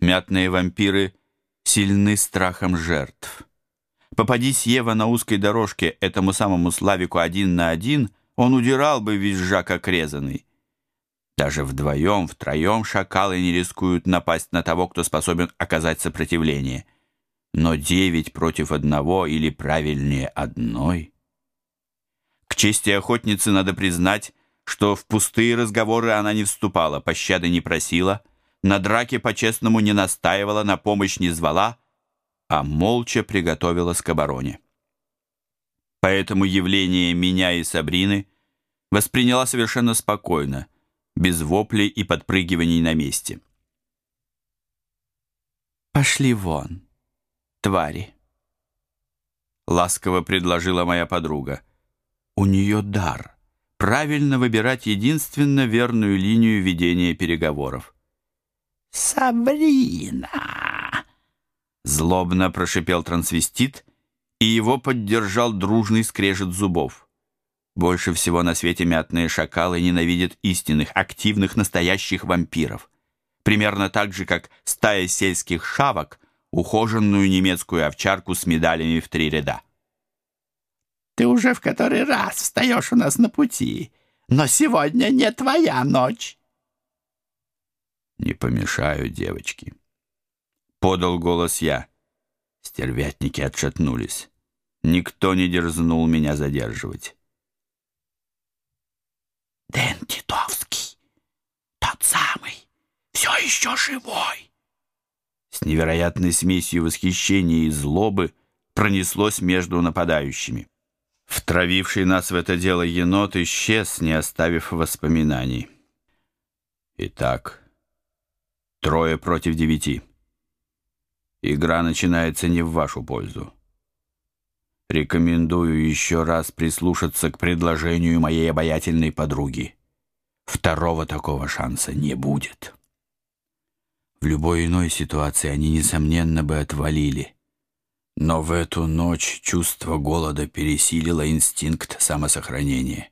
Мятные вампиры сильны страхом жертв. Попадись Ева на узкой дорожке этому самому Славику один на один, он удирал бы визжа, как резанный. Даже вдвоем, втроем шакалы не рискуют напасть на того, кто способен оказать сопротивление. Но девять против одного или, правильнее, одной. К чести охотницы надо признать, что в пустые разговоры она не вступала, пощады не просила, на драке по-честному не настаивала, на помощь не звала, а молча приготовилась к обороне. Поэтому явление меня и Сабрины восприняла совершенно спокойно, без воплей и подпрыгиваний на месте. «Пошли вон, твари!» Ласково предложила моя подруга. У нее дар правильно выбирать единственно верную линию ведения переговоров. «Сабрина!» Злобно прошипел трансвестит, и его поддержал дружный скрежет зубов. Больше всего на свете мятные шакалы ненавидят истинных, активных, настоящих вампиров. Примерно так же, как стая сельских шавок, ухоженную немецкую овчарку с медалями в три ряда. Ты уже в который раз встаешь у нас на пути, но сегодня не твоя ночь. Не помешаю, девочки. Подал голос я. Стервятники отшатнулись. Никто не дерзнул меня задерживать. Дэн Титовский, тот самый, все еще живой. С невероятной смесью восхищения и злобы пронеслось между нападающими. Втравивший нас в это дело енот исчез, не оставив воспоминаний. Итак, трое против девяти. Игра начинается не в вашу пользу. Рекомендую еще раз прислушаться к предложению моей обаятельной подруги. Второго такого шанса не будет. В любой иной ситуации они, несомненно, бы отвалили — но в эту ночь чувство голода пересилило инстинкт самосохранения.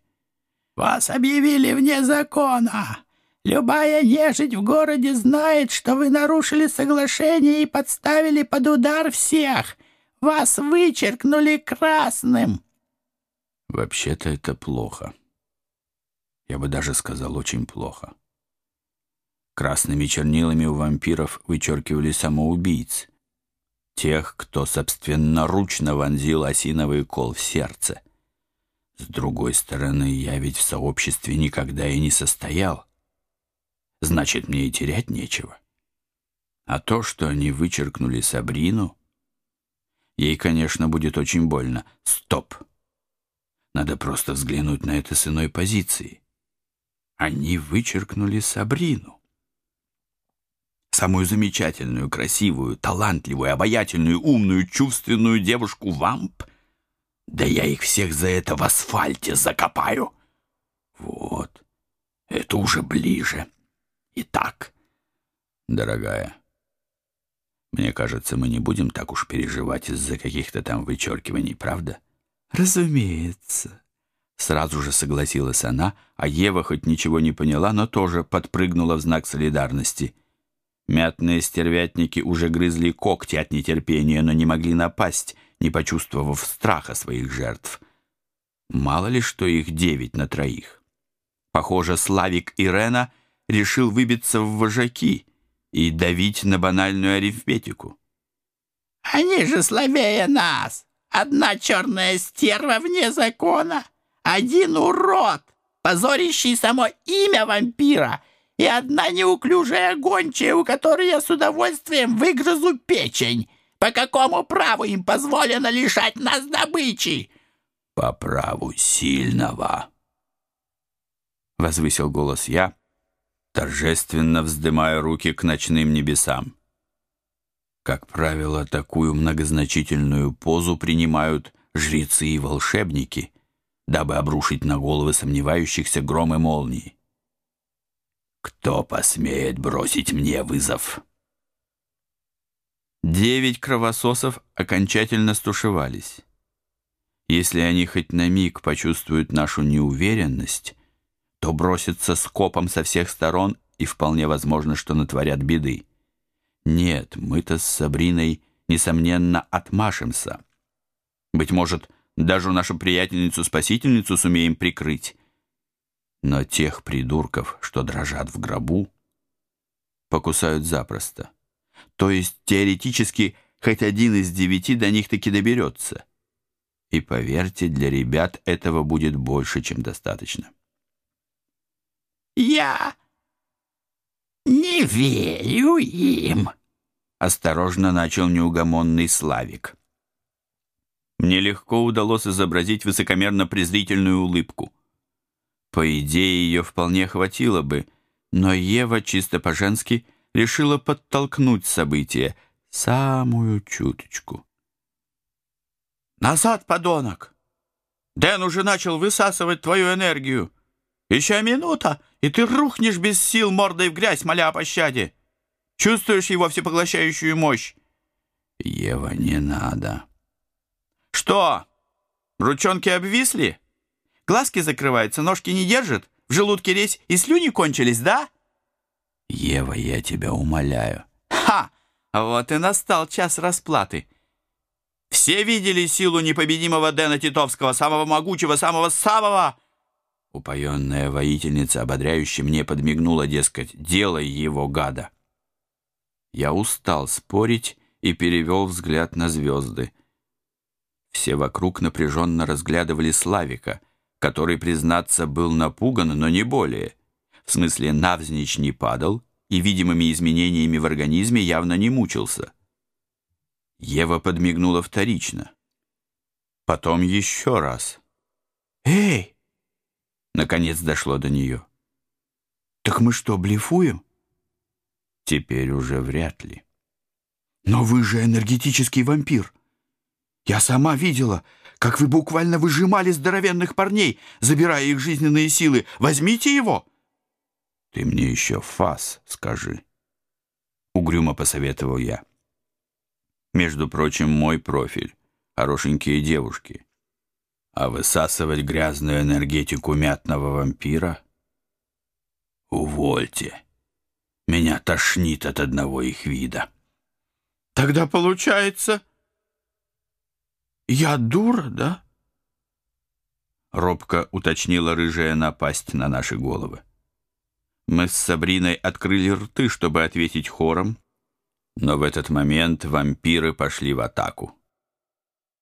«Вас объявили вне закона. Любая нежить в городе знает, что вы нарушили соглашение и подставили под удар всех. Вас вычеркнули красным». «Вообще-то это плохо. Я бы даже сказал, очень плохо. Красными чернилами у вампиров вычеркивали самоубийц» тех, кто собственноручно вонзил осиновый кол в сердце. С другой стороны, я ведь в сообществе никогда и не состоял. Значит, мне и терять нечего. А то, что они вычеркнули Сабрину, ей, конечно, будет очень больно. Стоп! Надо просто взглянуть на это с иной позиции. Они вычеркнули Сабрину самую замечательную, красивую, талантливую, обаятельную, умную, чувственную девушку вамп? Да я их всех за это в асфальте закопаю. Вот, это уже ближе. Итак, дорогая, мне кажется, мы не будем так уж переживать из-за каких-то там вычеркиваний, правда? Разумеется. Сразу же согласилась она, а Ева хоть ничего не поняла, но тоже подпрыгнула в знак солидарности — Мятные стервятники уже грызли когти от нетерпения, но не могли напасть, не почувствовав страха своих жертв. Мало ли, что их девять на троих. Похоже, Славик Ирена решил выбиться в вожаки и давить на банальную арифметику. «Они же слабее нас! Одна черная стерва вне закона, один урод, позорящий само имя вампира — и одна неуклюжая гончая, у которой я с удовольствием выгрызу печень. По какому праву им позволено лишать нас добычи?» «По праву сильного», — возвысил голос я, торжественно вздымая руки к ночным небесам. Как правило, такую многозначительную позу принимают жрецы и волшебники, дабы обрушить на головы сомневающихся громы молнии. Кто посмеет бросить мне вызов? Девять кровососов окончательно стушевались. Если они хоть на миг почувствуют нашу неуверенность, то бросятся скопом со всех сторон и вполне возможно, что натворят беды. Нет, мы-то с Сабриной, несомненно, отмашемся. Быть может, даже нашу приятельницу-спасительницу сумеем прикрыть. Но тех придурков, что дрожат в гробу, покусают запросто. То есть, теоретически, хоть один из девяти до них таки доберется. И поверьте, для ребят этого будет больше, чем достаточно. «Я не верю им», — осторожно начал неугомонный Славик. Мне легко удалось изобразить высокомерно-презрительную улыбку. По идее, ее вполне хватило бы, но Ева чисто по-женски решила подтолкнуть события самую чуточку. «Назад, подонок! Дэн уже начал высасывать твою энергию. Еще минута, и ты рухнешь без сил мордой в грязь, моля о пощаде. Чувствуешь его всепоглощающую мощь?» «Ева, не надо». «Что? Ручонки обвисли? Глазки закрываются, ножки не держат? В желудке резь и слюни кончились, да?» «Ева, я тебя умоляю». «Ха! Вот и настал час расплаты». Все видели силу непобедимого Дэна Титовского, самого могучего, самого-самого...» Упоенная воительница, ободряюще мне подмигнула, дескать, «делай его, гада». Я устал спорить и перевел взгляд на звезды. Все вокруг напряженно разглядывали Славика, который, признаться, был напуган, но не более. В смысле, навзничь не падал и видимыми изменениями в организме явно не мучился. Ева подмигнула вторично. Потом еще раз. «Эй!» Наконец дошло до нее. «Так мы что, блефуем?» Теперь уже вряд ли. «Но вы же энергетический вампир. Я сама видела, как вы буквально выжимали здоровенных парней, забирая их жизненные силы. Возьмите его!» «Ты мне еще фас скажи», — угрюмо посоветовал я. Между прочим, мой профиль — хорошенькие девушки. А высасывать грязную энергетику мятного вампира? Увольте. Меня тошнит от одного их вида. Тогда получается... Я дура, да? Робко уточнила рыжая напасть на наши головы. Мы с Сабриной открыли рты, чтобы ответить хором, но в этот момент вампиры пошли в атаку.